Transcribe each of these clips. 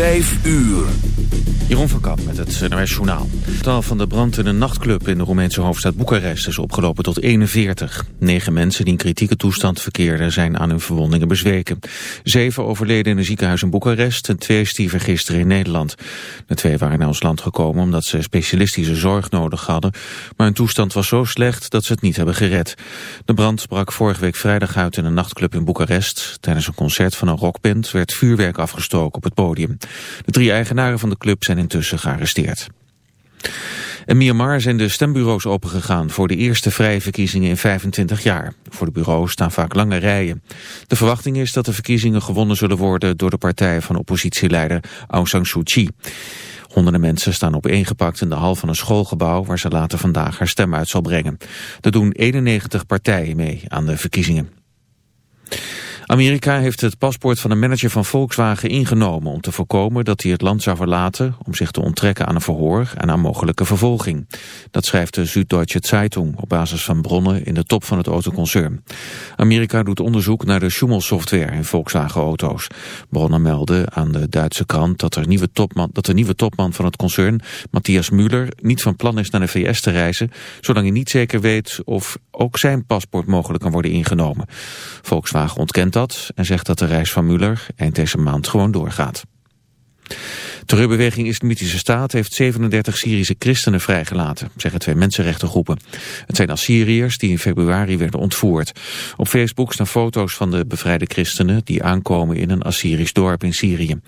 Vijf uur. Jeroen van Kamp met het NRS Journaal. Het aantal van de brand in een nachtclub in de Roemeense hoofdstad Boekarest is opgelopen tot 41. Negen mensen die in kritieke toestand verkeerden zijn aan hun verwondingen bezweken. Zeven overleden in een ziekenhuis in Boekarest en twee stierven gisteren in Nederland. De twee waren naar ons land gekomen omdat ze specialistische zorg nodig hadden, maar hun toestand was zo slecht dat ze het niet hebben gered. De brand brak vorige week vrijdag uit in een nachtclub in Boekarest. Tijdens een concert van een rockband werd vuurwerk afgestoken op het podium. De drie eigenaren van de club zijn intussen gearresteerd. In Myanmar zijn de stembureaus opengegaan voor de eerste vrije verkiezingen in 25 jaar. Voor de bureaus staan vaak lange rijen. De verwachting is dat de verkiezingen gewonnen zullen worden door de partij van oppositieleider Aung San Suu Kyi. Honderden mensen staan opeengepakt in de hal van een schoolgebouw waar ze later vandaag haar stem uit zal brengen. Er doen 91 partijen mee aan de verkiezingen. Amerika heeft het paspoort van een manager van Volkswagen ingenomen om te voorkomen dat hij het land zou verlaten om zich te onttrekken aan een verhoor en aan mogelijke vervolging. Dat schrijft de Süddeutsche Zeitung op basis van bronnen in de top van het autoconcern. Amerika doet onderzoek naar de Schumel-software in Volkswagen-auto's. Bronnen melden aan de Duitse krant dat, er nieuwe topman, dat de nieuwe topman van het concern, Matthias Müller, niet van plan is naar de VS te reizen, zolang hij niet zeker weet of ook zijn paspoort mogelijk kan worden ingenomen. Volkswagen ontkent dat en zegt dat de reis van Muller eind deze maand gewoon doorgaat. Terreurbeweging Islamitische Staat heeft 37 Syrische christenen vrijgelaten, zeggen twee mensenrechtengroepen. Het zijn Assyriërs die in februari werden ontvoerd. Op Facebook staan foto's van de bevrijde christenen die aankomen in een Assyrisch dorp in Syrië.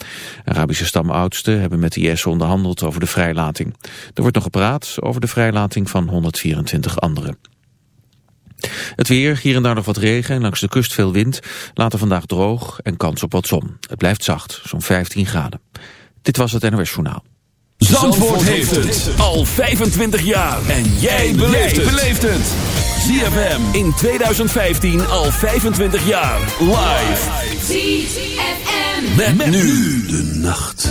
Arabische stamoudsten hebben met de IS onderhandeld over de vrijlating. Er wordt nog gepraat over de vrijlating van 124 anderen. Het weer, hier en daar nog wat regen en langs de kust veel wind. Later vandaag droog en kans op wat zon. Het blijft zacht, zo'n 15 graden. Dit was het NOS Journaal. Zandvoort, Zandvoort heeft het al 25 jaar. En jij beleeft het. ZFM in 2015 al 25 jaar. Live. ZFM. Met, met nu de nacht.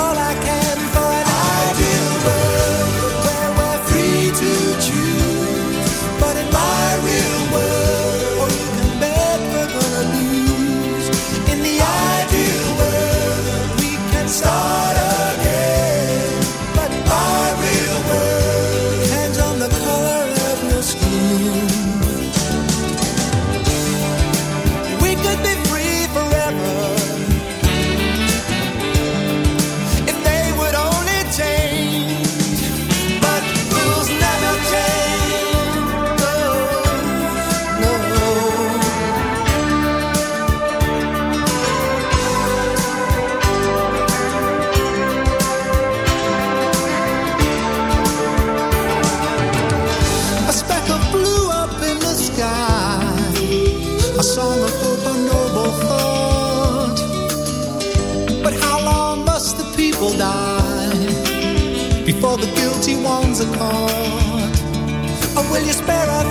I can well, you a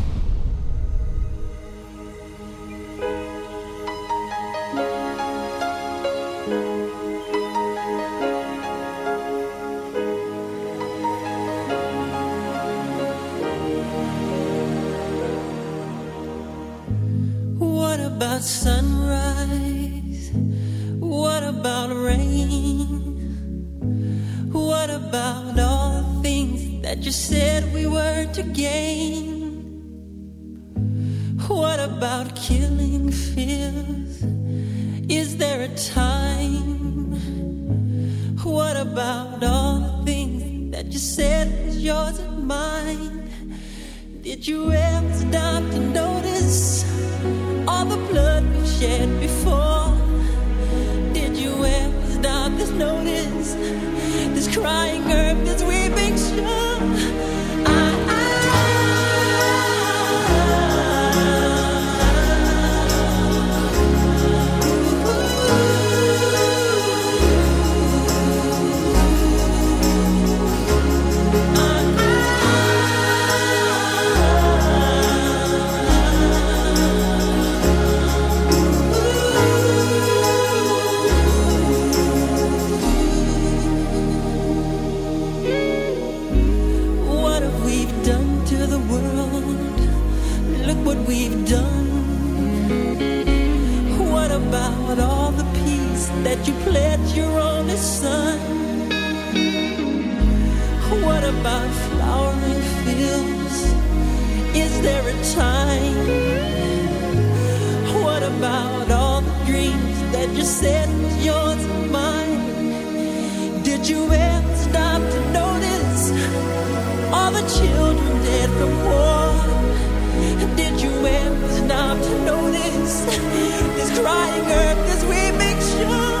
situation. there a time? What about all the dreams that you said yours and mine? Did you ever stop to notice all the children dead from war? Did you ever stop to notice this crying earth as we make sure?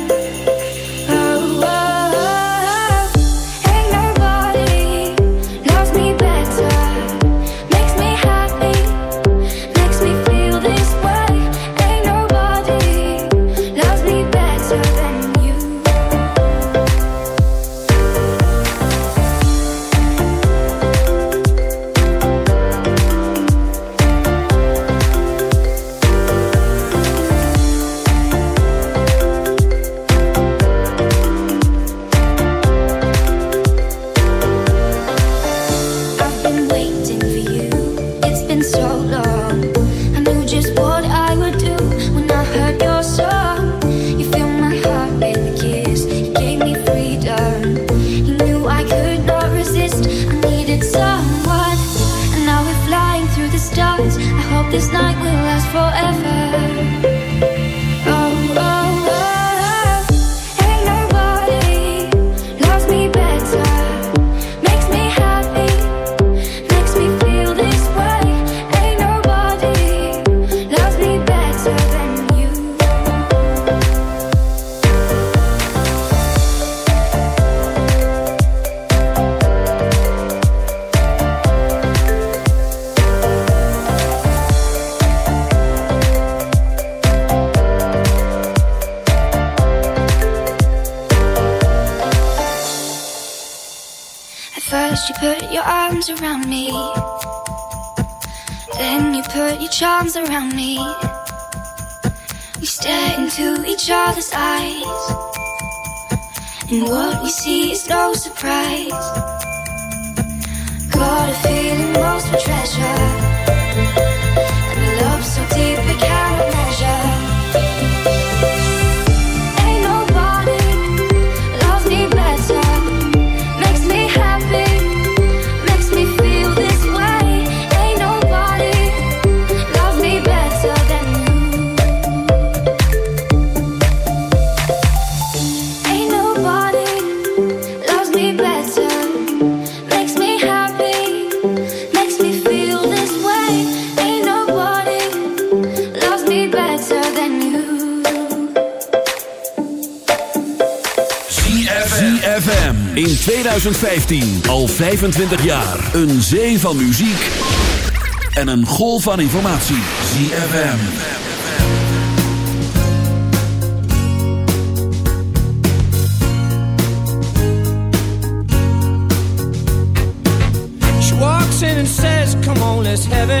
We stare into each other's eyes. And what we see is no surprise. Got a feeling most of treasure. And a love so deep we cannot 2015 al 25 jaar. Een zee van muziek en een golf van informatie. ZFM. She and says, Come on, let's have.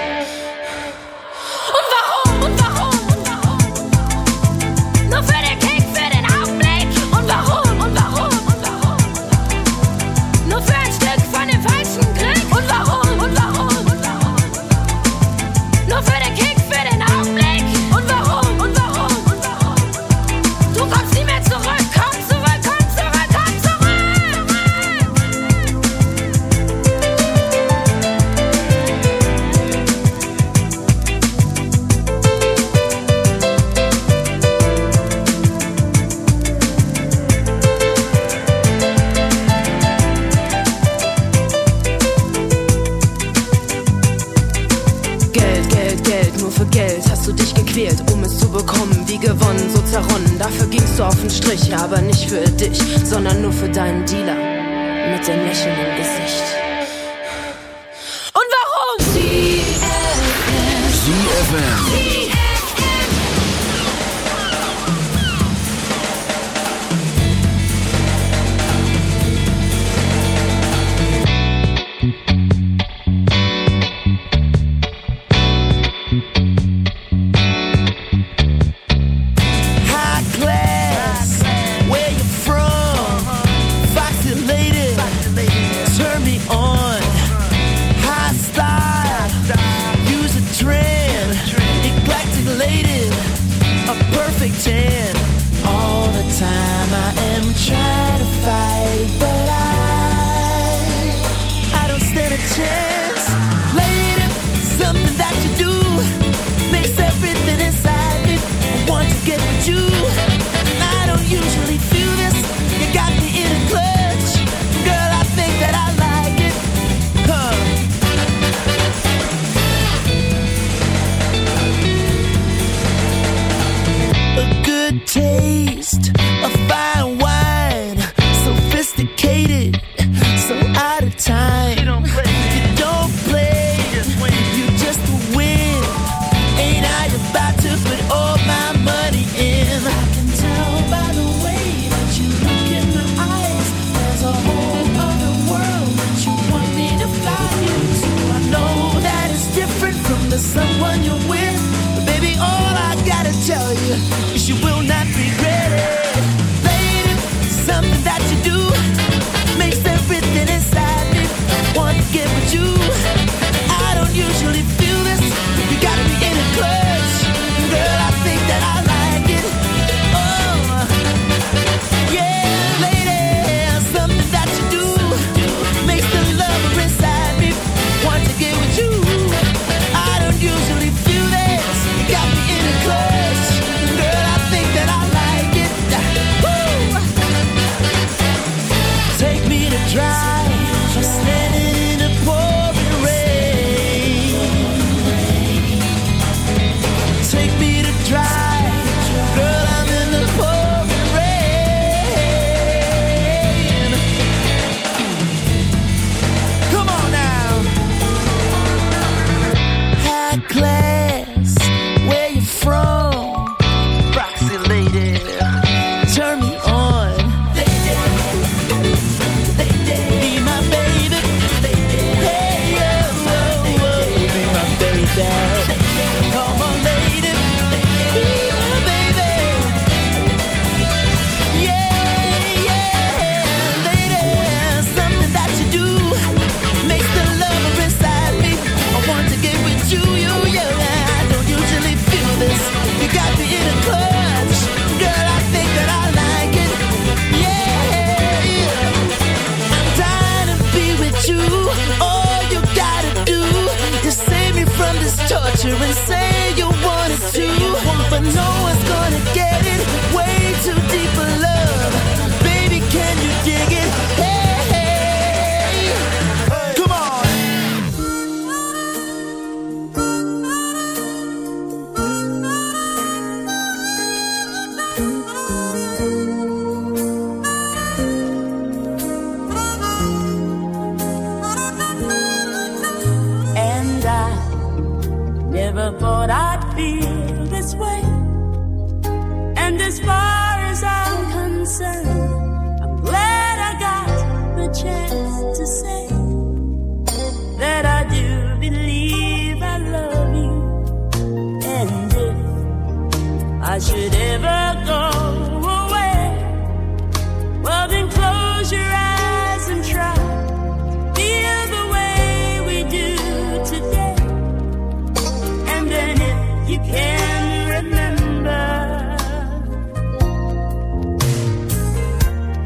you can remember.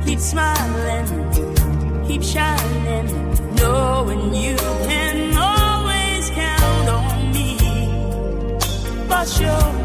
Keep smiling, keep shining, knowing you can always count on me. For sure.